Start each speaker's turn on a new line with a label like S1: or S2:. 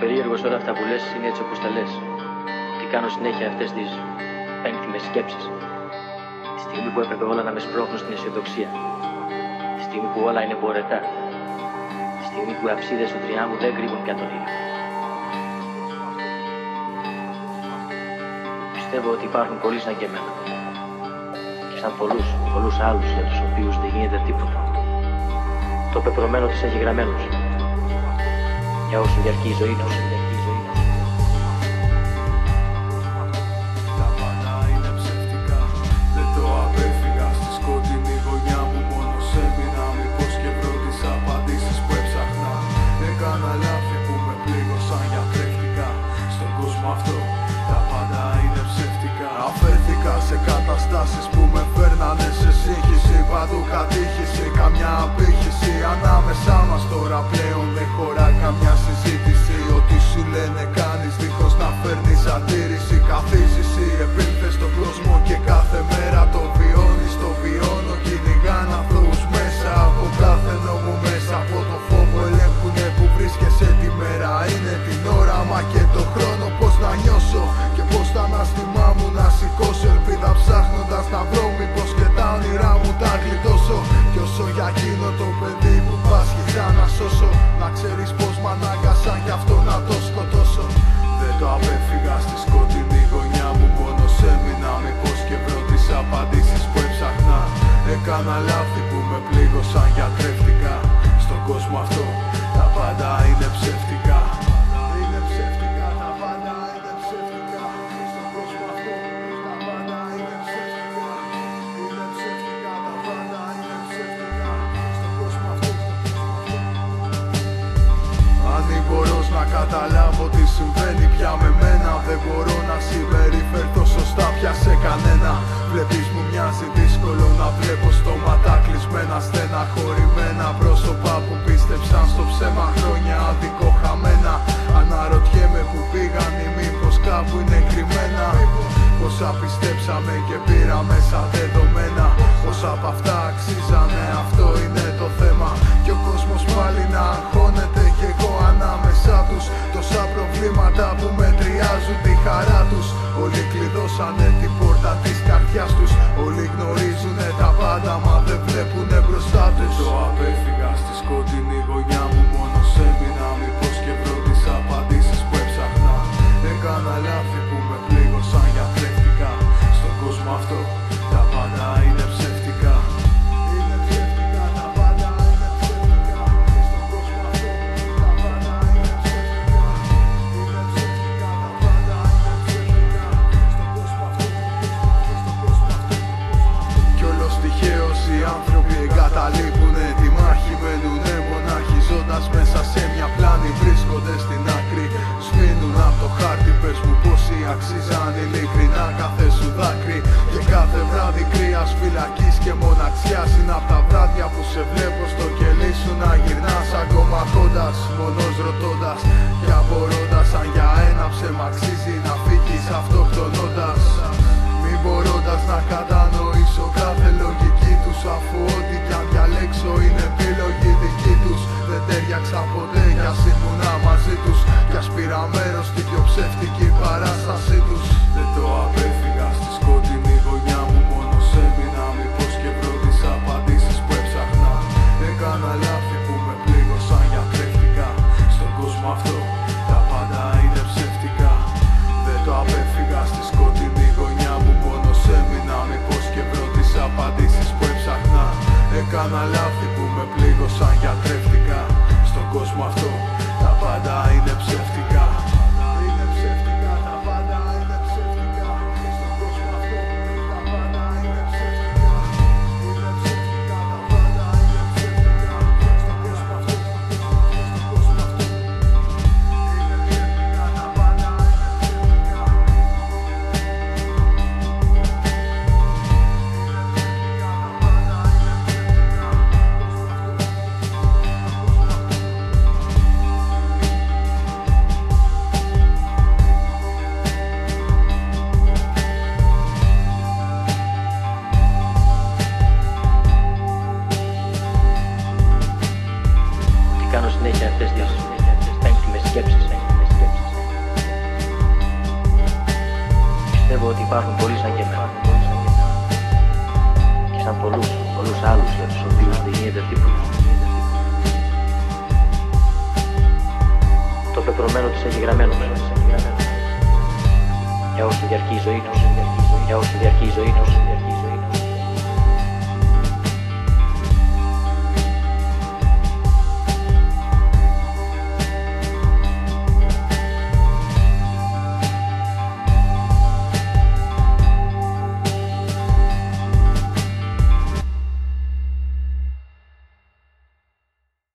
S1: περίεργος όλα αυτά που λες είναι έτσι όπως τα λες. Τι κάνω συνέχεια αυτές τις πένθυμες σκέψεις. Τη στιγμή που έπρεπε όλα να με σπρώχνουν στην αισιοδοξία. Τη στιγμή που όλα είναι μπορετά. Τη στιγμή που οι αψίδες του τριάμου δεν κρύβουν πια τον ήλιο. Πιστεύω ότι υπάρχουν πολλοί σαν και εμένα. Και σαν πολλούς, πολλούς άλλους για τους οποίους δεν γίνεται τίποτα. Το πεπρωμένο της έχει γραμμένος. Για όσο διαρκεί η ζωή τους.
S2: Καταλάβω τι συμβαίνει πια με μένα. Δεν μπορώ να συμπεριφερθώ σωστά πια σε κανένα. Βλέπεις μου μοιάζει δύσκολο να βλέπω στόματα κλεισμένα Στεναχωρημένα πρόσωπα που πίστεψαν στο ψέμα χρόνια άδικο χαμένα. Αναρωτιέμαι που πήγαν ή μήπως κάπου είναι κρυμμένα. Πόσα πιστέψαμε και πήραμε σαν δεδομένα. Πόσα από αυτά αξίζανε αυτό είναι το θέμα. Και ο κόσμος πάλι να αγχώνεται Step κάθε βράδυ κρύας φυλακής και μοναξιάς. Είναι απ' τα βράδια που σε βλέπω στο κελί σου να γυρνάς. Ακόμα χώντας, μόνος ρωτώντας και απορώντας Αν για ένα ψέμα αξίζει να φύγεις αυτοκτονώντας. Μη μπορώντας να κατανοήσω κάθε λογική τους Αφού ό,τι κι αν διαλέξω είναι επιλογή δική τους. Δεν τέριαξα ποτέ κι ας ήμουνα μαζί τους Κι ας πήρα μέρος στην πιο ψεύτικη παράστασή τους. Δεν το απέφυγα στη σκοτεινή my life.
S1: Υπάρχουν πολλοί σαν και εμένα. Και σαν πολλούς, πολλούς άλλους για τους οποίους δεν γίνεται τίποτα. Το πεπρωμένο τους έχει γραμμένο Για όσο διαρκεί η ζωή τους, για όσο διαρκεί η ζωή τους,